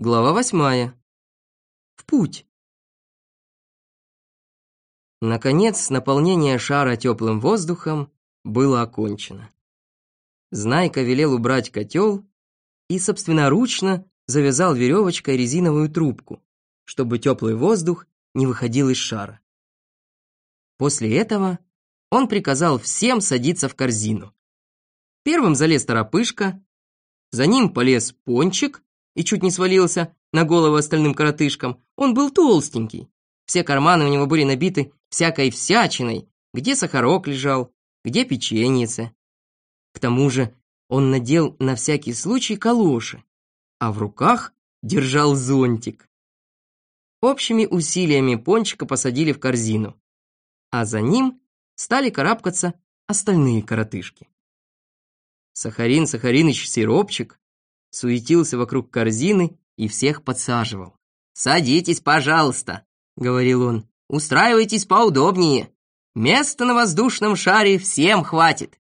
Глава восьмая. В путь. Наконец, наполнение шара теплым воздухом было окончено. Знайка велел убрать котел и собственноручно завязал веревочкой резиновую трубку, чтобы теплый воздух не выходил из шара. После этого он приказал всем садиться в корзину. Первым залез торопышка, за ним полез пончик, и чуть не свалился на голову остальным коротышкам. Он был толстенький. Все карманы у него были набиты всякой всячиной, где сахарок лежал, где печеньице. К тому же он надел на всякий случай калоши, а в руках держал зонтик. Общими усилиями пончика посадили в корзину, а за ним стали карабкаться остальные коротышки. Сахарин Сахариныч Сиропчик суетился вокруг корзины и всех подсаживал. «Садитесь, пожалуйста», — говорил он, — «устраивайтесь поудобнее. Места на воздушном шаре всем хватит».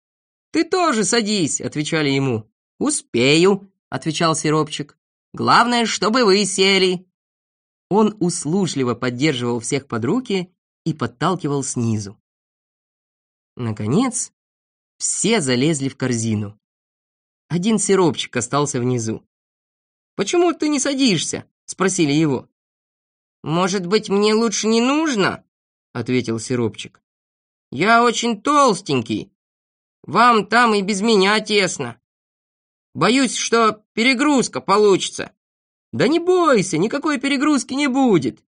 «Ты тоже садись», — отвечали ему. «Успею», — отвечал Сиропчик. «Главное, чтобы вы сели». Он услужливо поддерживал всех под руки и подталкивал снизу. Наконец, все залезли в корзину. Один сиропчик остался внизу. «Почему ты не садишься?» — спросили его. «Может быть, мне лучше не нужно?» — ответил сиропчик. «Я очень толстенький. Вам там и без меня тесно. Боюсь, что перегрузка получится». «Да не бойся, никакой перегрузки не будет».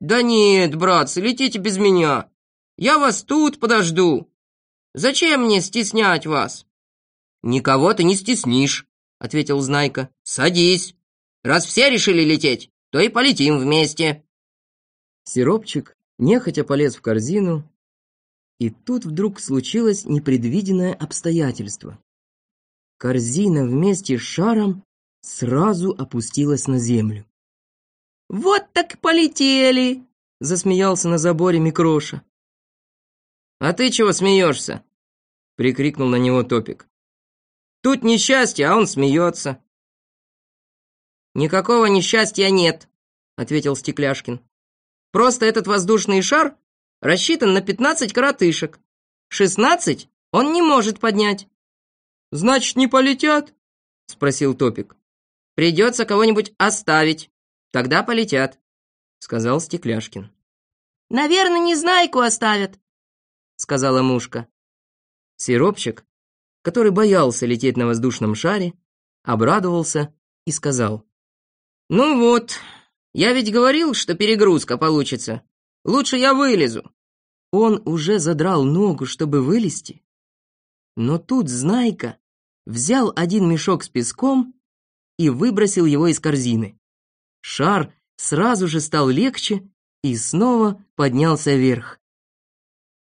«Да нет, братцы, летите без меня. Я вас тут подожду. Зачем мне стеснять вас?» «Никого ты не стеснишь», — ответил Знайка. «Садись. Раз все решили лететь, то и полетим вместе». Сиропчик нехотя полез в корзину, и тут вдруг случилось непредвиденное обстоятельство. Корзина вместе с шаром сразу опустилась на землю. «Вот так полетели!» — засмеялся на заборе Микроша. «А ты чего смеешься?» — прикрикнул на него Топик. Тут несчастье, а он смеется. «Никакого несчастья нет», — ответил Стекляшкин. «Просто этот воздушный шар рассчитан на пятнадцать коротышек. Шестнадцать он не может поднять». «Значит, не полетят?» — спросил Топик. «Придется кого-нибудь оставить, тогда полетят», — сказал Стекляшкин. «Наверное, Незнайку оставят», — сказала Мушка. Сиропчик который боялся лететь на воздушном шаре, обрадовался и сказал. «Ну вот, я ведь говорил, что перегрузка получится. Лучше я вылезу». Он уже задрал ногу, чтобы вылезти. Но тут Знайка взял один мешок с песком и выбросил его из корзины. Шар сразу же стал легче и снова поднялся вверх.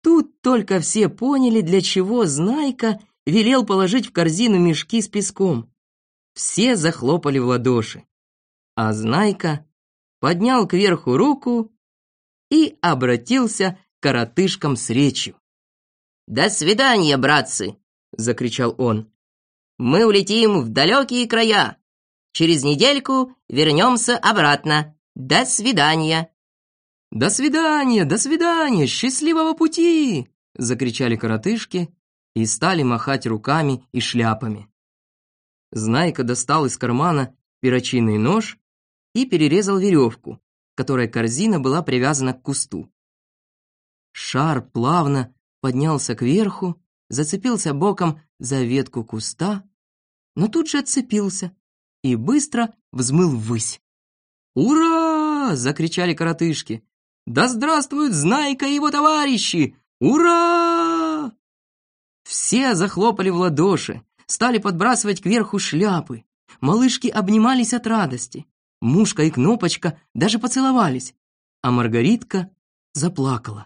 Тут только все поняли, для чего Знайка велел положить в корзину мешки с песком. Все захлопали в ладоши. А Знайка поднял кверху руку и обратился к коротышкам с речью. «До свидания, братцы!» — закричал он. «Мы улетим в далекие края. Через недельку вернемся обратно. До свидания!» «До свидания, до свидания, счастливого пути!» — закричали коротышки и стали махать руками и шляпами. Знайка достал из кармана перочинный нож и перерезал веревку, которой корзина была привязана к кусту. Шар плавно поднялся кверху, зацепился боком за ветку куста, но тут же отцепился и быстро взмыл ввысь. «Ура!» — закричали коротышки. «Да здравствует Знайка и его товарищи! Ура!» Все захлопали в ладоши, стали подбрасывать кверху шляпы. Малышки обнимались от радости. Мушка и Кнопочка даже поцеловались, а Маргаритка заплакала.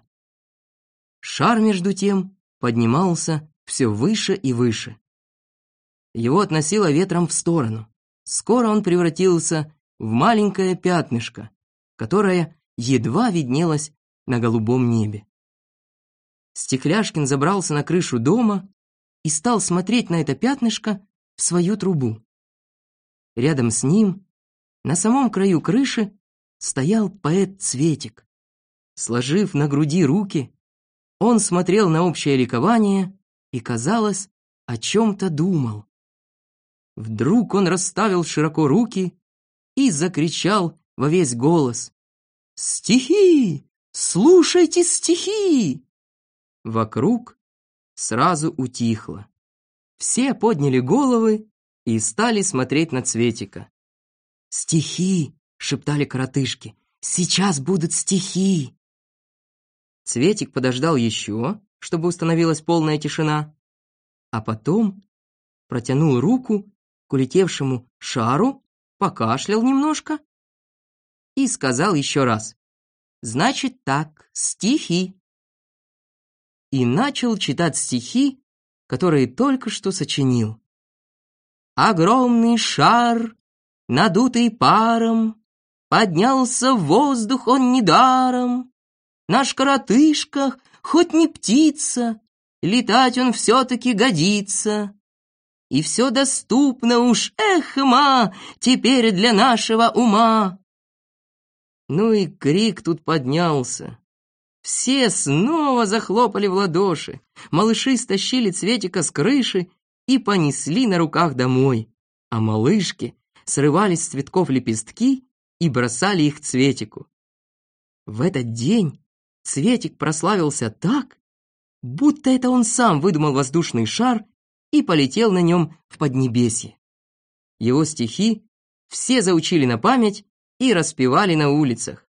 Шар, между тем, поднимался все выше и выше. Его относило ветром в сторону. Скоро он превратился в маленькое пятнышко, которое едва виднелось на голубом небе. Стекляшкин забрался на крышу дома и стал смотреть на это пятнышко в свою трубу. Рядом с ним На самом краю крыши стоял поэт Цветик. Сложив на груди руки, он смотрел на общее ликование и, казалось, о чем-то думал. Вдруг он расставил широко руки и закричал во весь голос. «Стихи! Слушайте стихи!» Вокруг сразу утихло. Все подняли головы и стали смотреть на Цветика. «Стихи!» — шептали коротышки. «Сейчас будут стихи!» Цветик подождал еще, чтобы установилась полная тишина, а потом протянул руку к улетевшему шару, покашлял немножко и сказал еще раз «Значит так, стихи!» И начал читать стихи, которые только что сочинил. Огромный шар, надутый паром, Поднялся в воздух он недаром. Наш коротышка, хоть не птица, Летать он все-таки годится. И все доступно уж, эх, ма, Теперь для нашего ума. Ну и крик тут поднялся. Все снова захлопали в ладоши. Малыши стащили Цветика с крыши и понесли на руках домой. А малышки срывали с цветков лепестки и бросали их Цветику. В этот день Цветик прославился так, будто это он сам выдумал воздушный шар и полетел на нем в Поднебесье. Его стихи все заучили на память и распевали на улицах.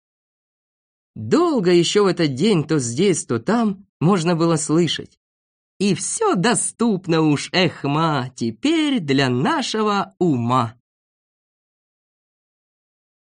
Долго еще в этот день то здесь, то там можно было слышать. И все доступно уж, эхма, теперь для нашего ума.